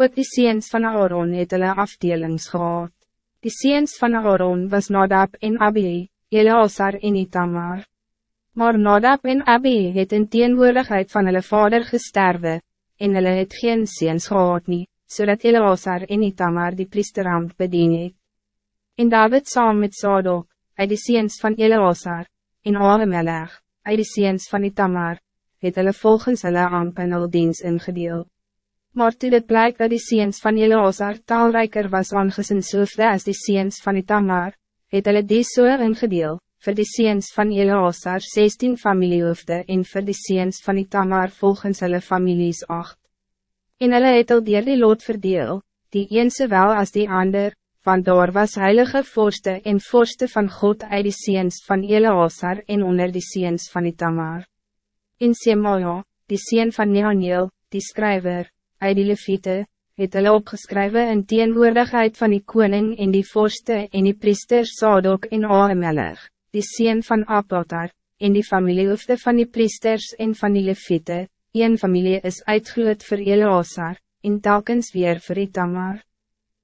Ook die seens van Aaron het hulle afdelings gehad. Die seens van Aaron was Nadab en Abi, Eleazar en Itamar. Maar Nadab en Abi het in teenwoordigheid van hulle vader gesterwe, en hulle het geen seens gehad nie, zodat so Eleazar en Itamar die priesterambt bedien het. En David saam met Zadok, uit die seens van Eleazar, en Ahimelech, uit die seens van Itamar, het hulle volgens hulle amp en hulle diens ingedeel. Maar toe dit blyk dat die seens van Eleazar talrijker was aangesin soofde as die seens van Itamar, het hulle die so ingedeel, voor die seens van Eleazar 16 familiehoofde en voor die seens van Itamar volgens hulle families 8. En hulle het al dier die lood verdeel, die een sowel as die ander, want daar was heilige vorste en vorste van God uit die seens van Eleazar en onder die seens van Itamar. In Semaja, die seen van Nehaneel, die schrijver, uit die Levite, het hulle opgeskrywe in teenwoordigheid van die koning en die vorste en die priester Sadok en Ahimelech, die seen van Apotar, en die familiehoofde van die priesters en van die Levite, een familie is uitgeloot voor Eleazar, en telkens weer voor Itamar.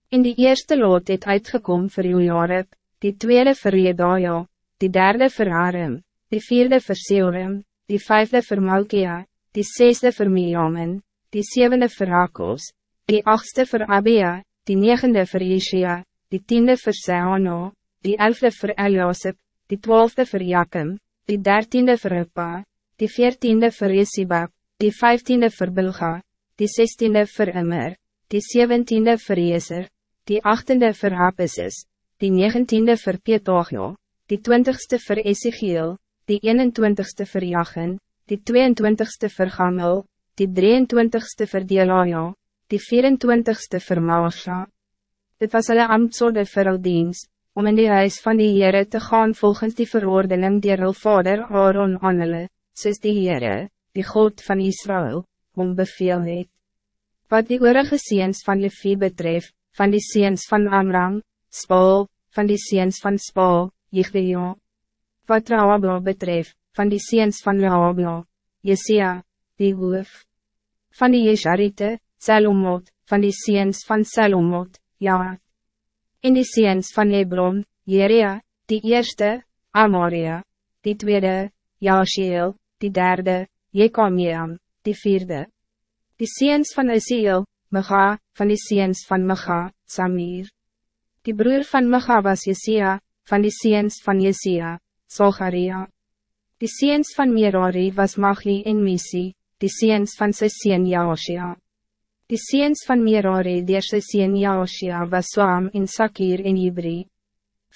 In die eerste lot het uitgekom vir Jojareb, die tweede vir Jedaja, die derde vir Harem, die vierde vir Seorim, die vijfde vir Malkia, die zesde vir Miamen, die zevende vir Hakos, die achtste vir Abia, die negende vir Jeshia, die tiende vir Seano, die elfde vir Eliasip, die twaalfde vir Jakim, die dertiende vir Huppa, die veertiende vir Jesibab, die vijftiende vir Bilga, die zestiende vir Immer, die zeventiende vir Jezer, die achtende vir Hapesis, die negentiende vir Pietogio, die twintigste vir Ezekiel, die 21ste vir Jachen, die 22ste vir Gamel, die 23ste vir Delaja, die 24ste vir Maasha. Dit was hulle ambtsorde vir al diens, om in die huis van die Heere te gaan volgens die verordening die hul vader Aaron aan hulle, soos die Heere, die God van Israël, om beveel het. Wat die oorige seens van Levi betreft, van die seens van Amram, Spal, van die seens van Spal, Jigbeja. Wat Rahabla betreft, van die seens van Rahabla, Jesia, die hoof. Van die Jesharite, Salomot, van die seens van Salomot, Jaat. In die seens van Hebron, Jeria, die eerste, Amaria, die tweede, Jashiel, die derde, Jekameam, die vierde. Die seens van Isiel, Mega, van die seens van Mega, Samir. Die broer van Mega was Jesia, van die seens van Jesia, Zogaria. Die seens van Merari was Magli en Misi, die seens van sy seen Jaoshia. Die seens van Merari der sy seen Jaoshia was Soam en Sakir en Ibri.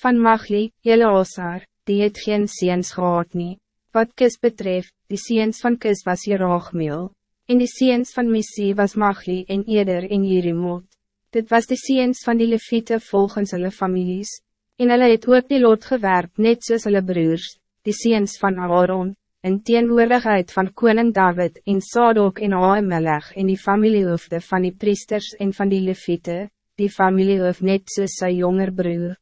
Van Magli, Eleosar, die het geen seens gehad nie. Wat Kis betreft, die seens van Kis was Jeraagmeel. En die seens van Missie was Magli en Eder en Jerimot. Dit was de seens van die Levite volgens hulle families. En hulle het ook die lot gewerp net soos hulle broers, die seens van Aaron, in teenwoordigheid van koning David en Sadok en Ahimelech en die familiehoofde van die priesters en van die Levite, die familiehoof net soos sy jonger broer.